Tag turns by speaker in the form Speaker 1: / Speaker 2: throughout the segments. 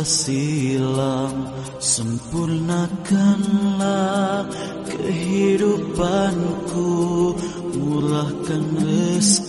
Speaker 1: silam Sempurnakanlah kehidupanku. Murahkan rezeki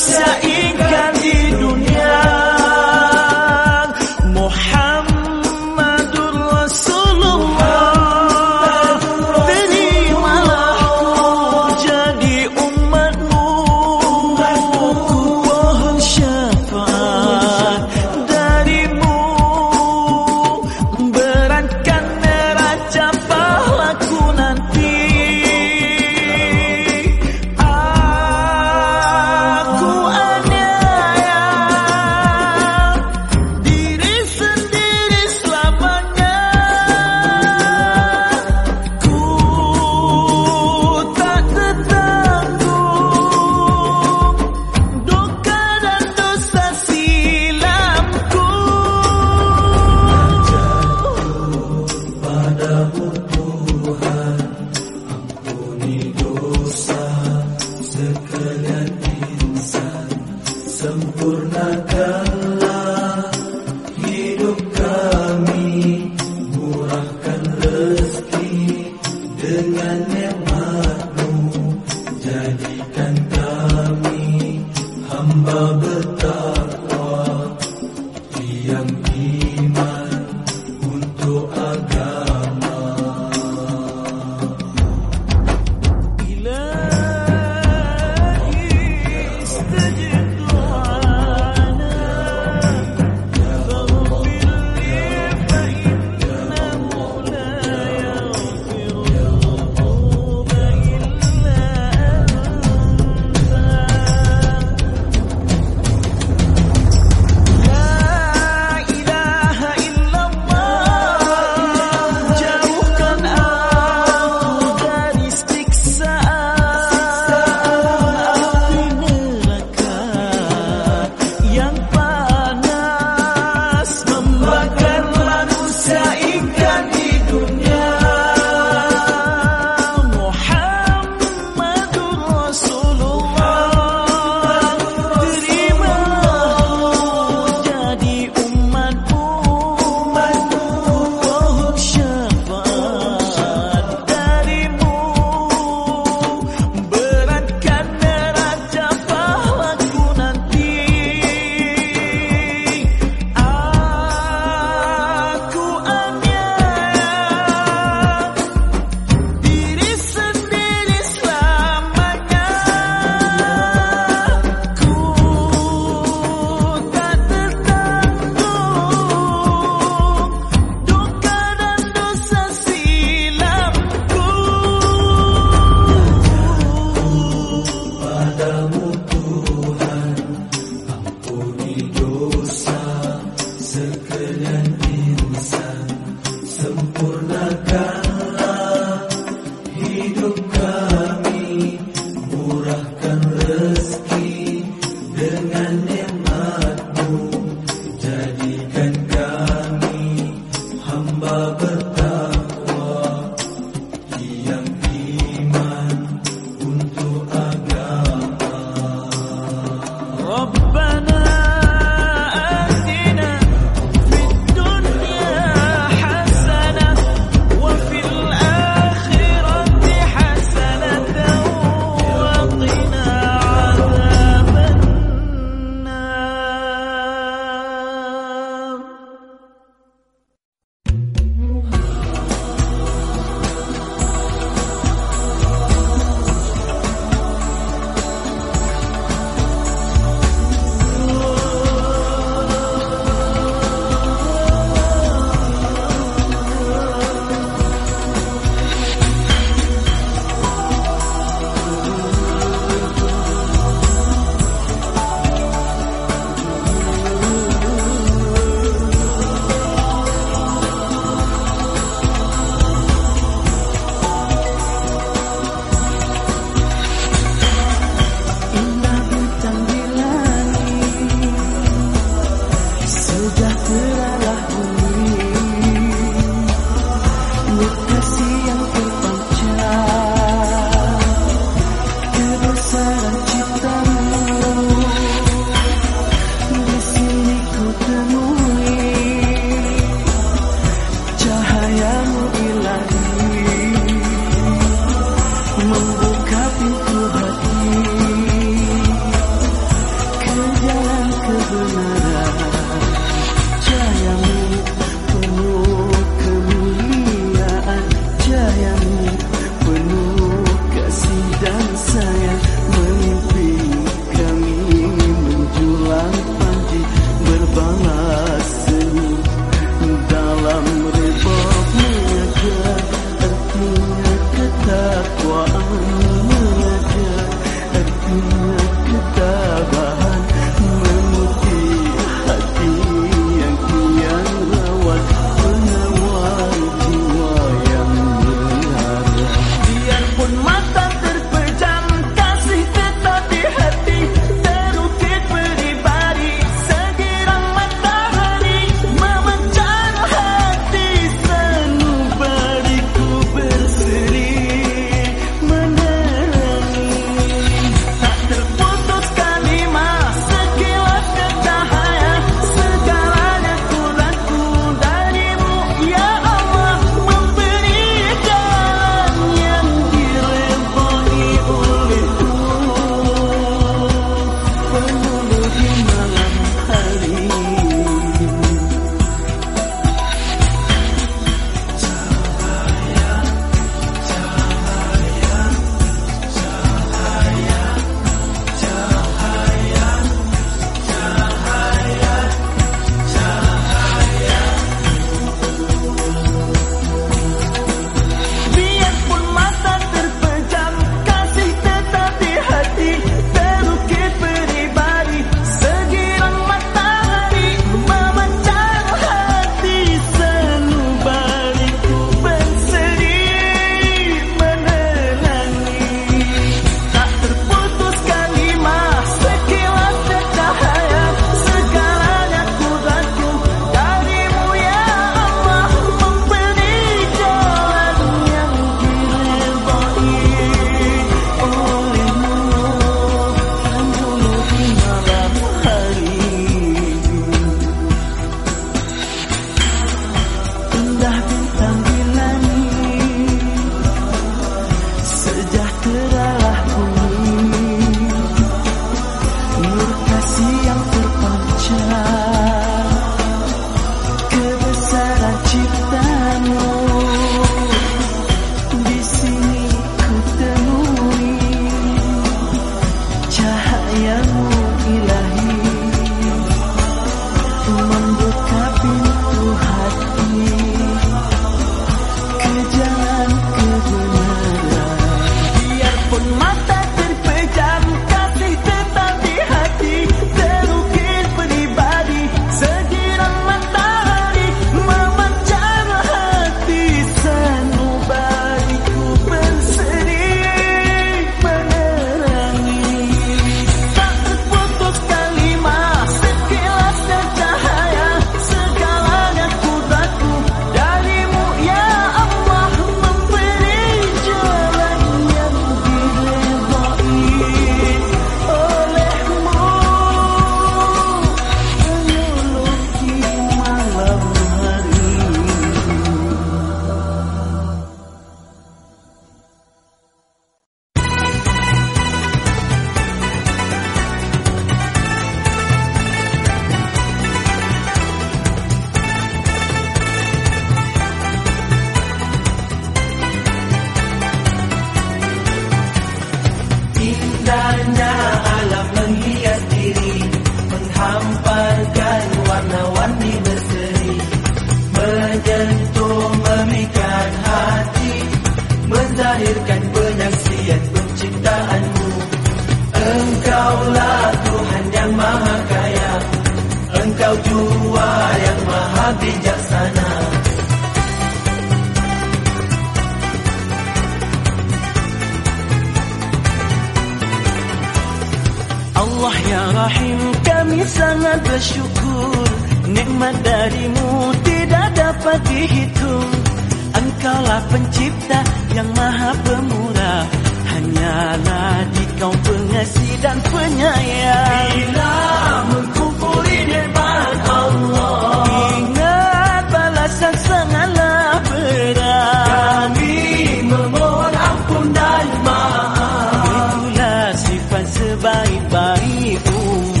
Speaker 1: maaf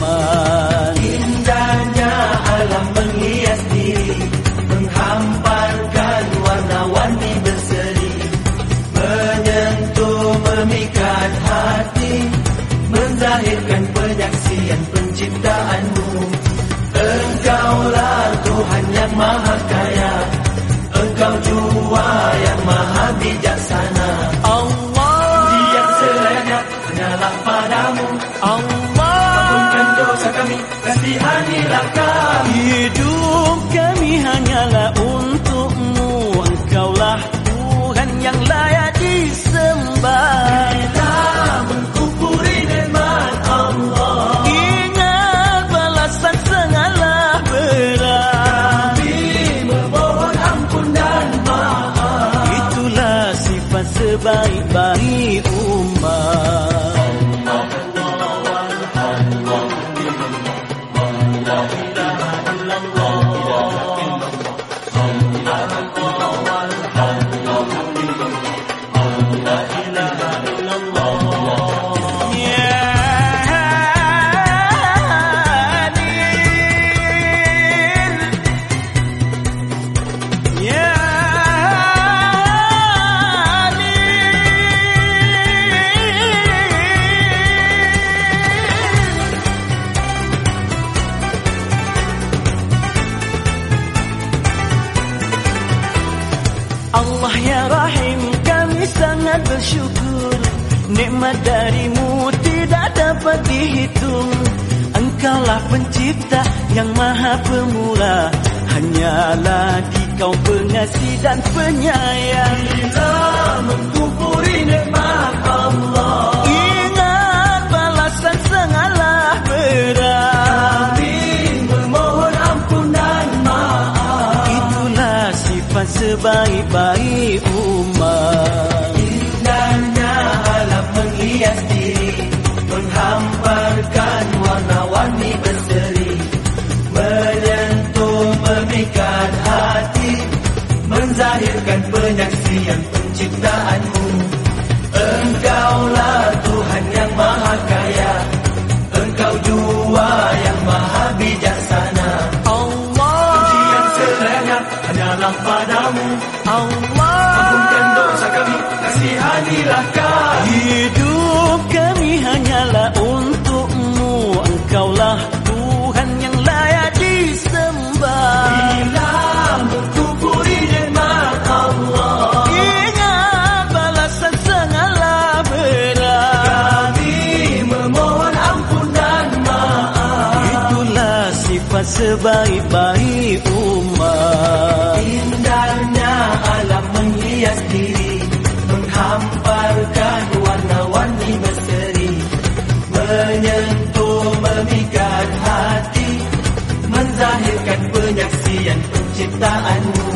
Speaker 2: Nikmat
Speaker 1: darimu tidak dapat dihitung. Engkaulah pencipta yang maha pemula. Hanyalah di kau pengasih dan penyayang.
Speaker 2: Bila mengkumpuri nikmat Allah.
Speaker 1: Ingat balasan sengalah berat.
Speaker 2: Kami memohon ampun dan maaf.
Speaker 1: Itulah sifat sebaik-baik
Speaker 2: نفسيا كن
Speaker 1: جئت أن sebaik-baik umat.
Speaker 2: Indahnya alam menghias diri Menghamparkan warna-warni berseri Menyentuh memikat hati Menzahirkan penyaksian penciptaanmu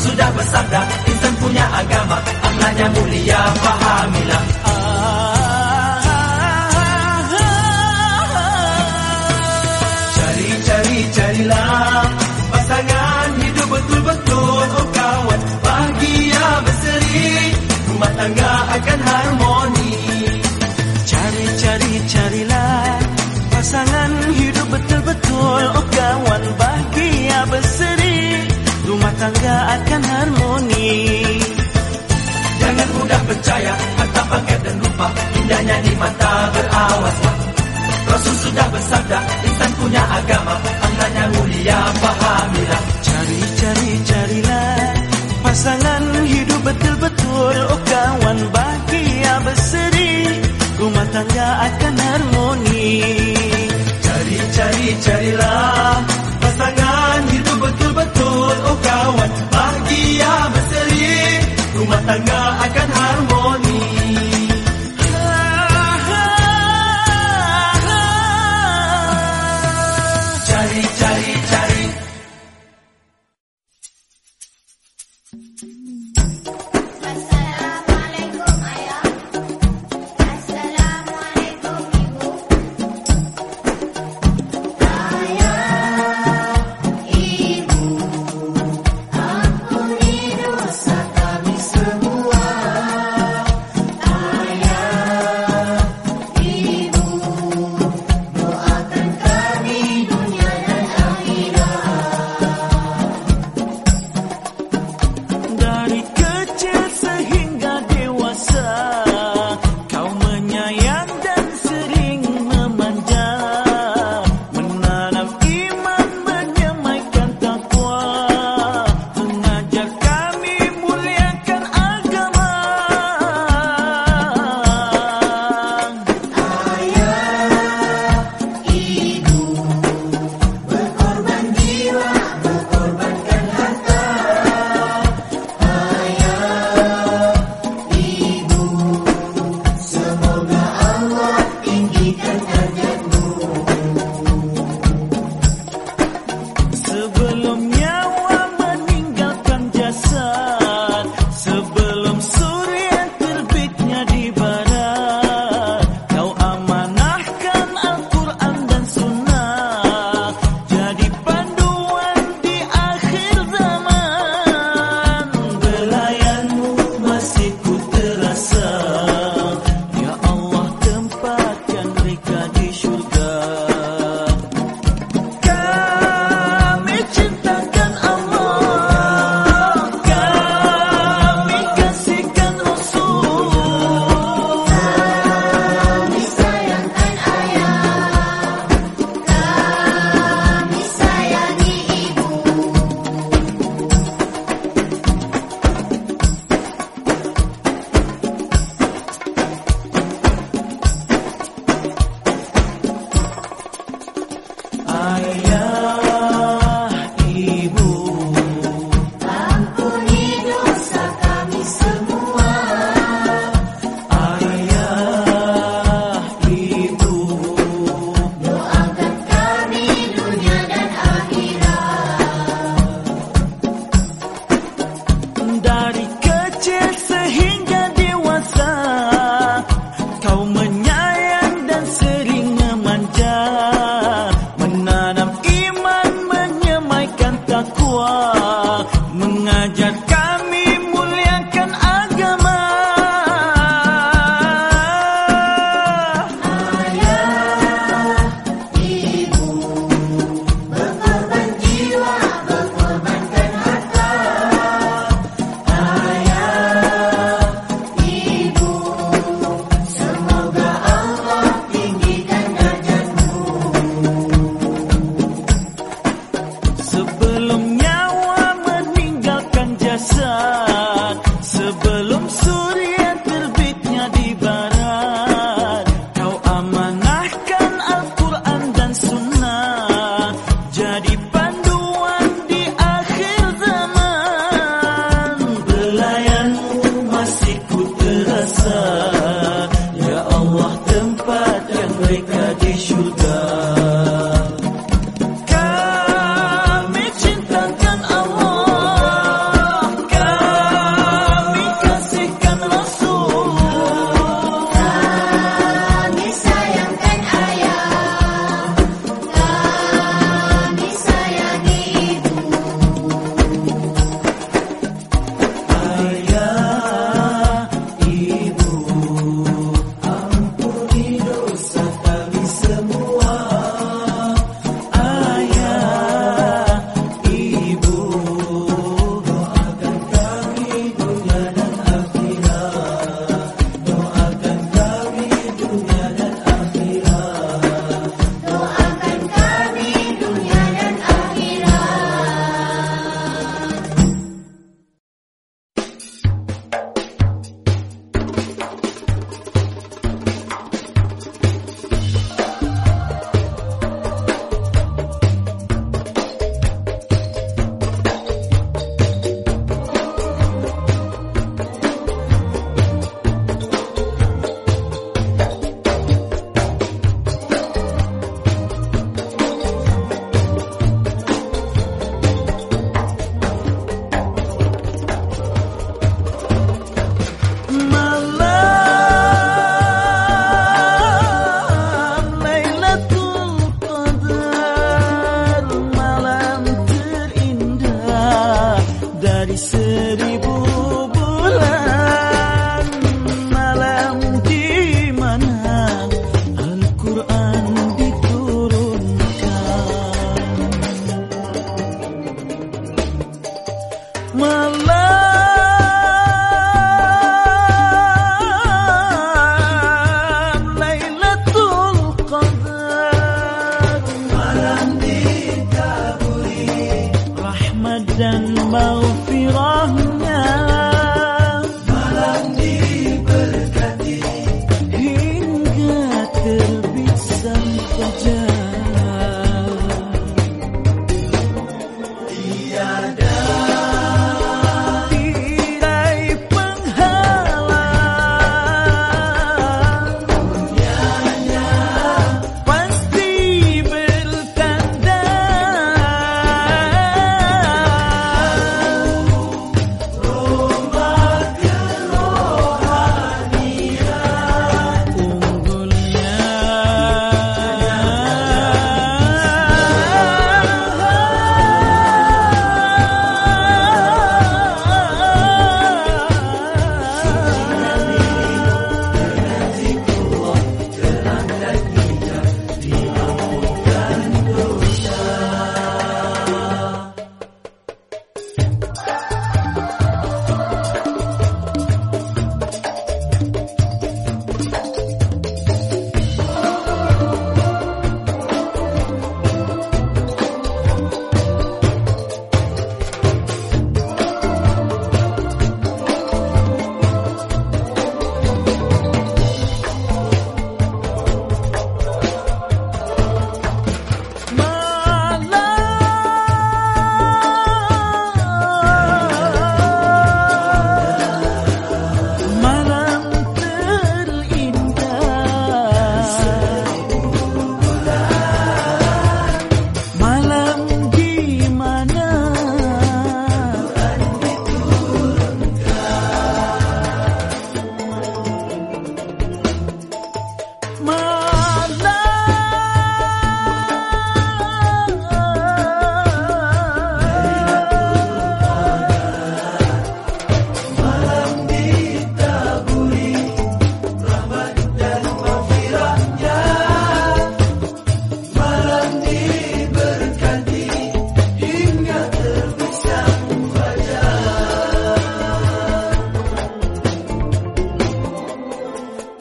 Speaker 2: sudah bersabda Insan punya agama Aklanya mulia fahamilah. Cari-cari carilah Pasangan hidup betul-betul. Oh
Speaker 1: kawan
Speaker 2: bahagia berseri Rumah tangga akan harmoni.
Speaker 1: Cari-cari carilah Pasangan hidup betul-betul. Oh kawan bahagia berseri tangga akan harmoni.
Speaker 2: Jangan mudah percaya Harta pangkat dan rupa. Indahnya di mata berawas. Rasul sudah bersabda Insan punya agama. Angannya mulia Fahamilah.
Speaker 1: Cari-cari carilah. Pasangan hidup betul-betul. Oh kawan bahagia berseri. Rumah tangga akan harmoni
Speaker 2: kawan bahagia berseri Rumah tangga akan harmoni
Speaker 1: சரி சரி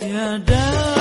Speaker 1: Yeah,